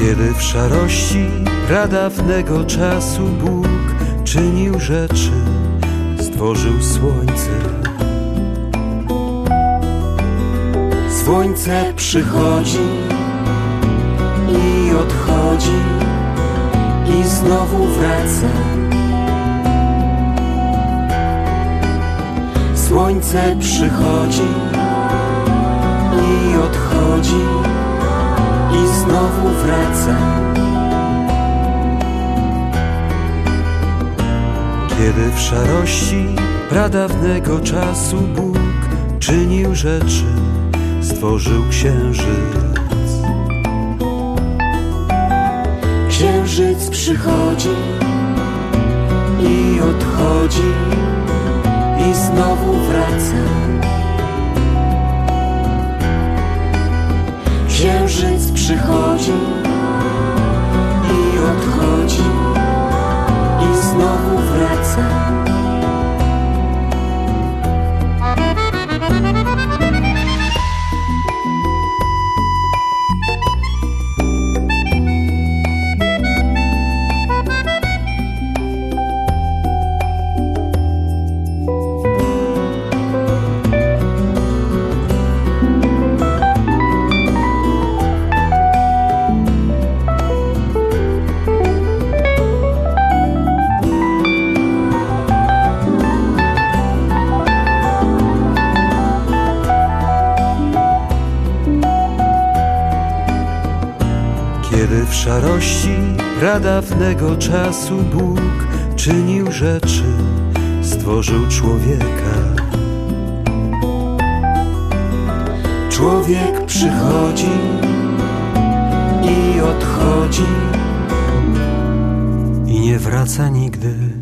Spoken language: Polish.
Kiedy w szarości pradawnego czasu Bóg czynił rzeczy, stworzył słońce. Słońce przychodzi i odchodzi i znowu wraca. Słońce przychodzi i odchodzi znowu. Kiedy w szarości pradawnego czasu Bóg czynił rzeczy, stworzył księżyc. Księżyc przychodzi i odchodzi i znowu wraca. Księżyc przychodzi Kiedy w szarości pradawnego czasu Bóg czynił rzeczy, stworzył człowieka. Człowiek przychodzi i odchodzi i nie wraca nigdy.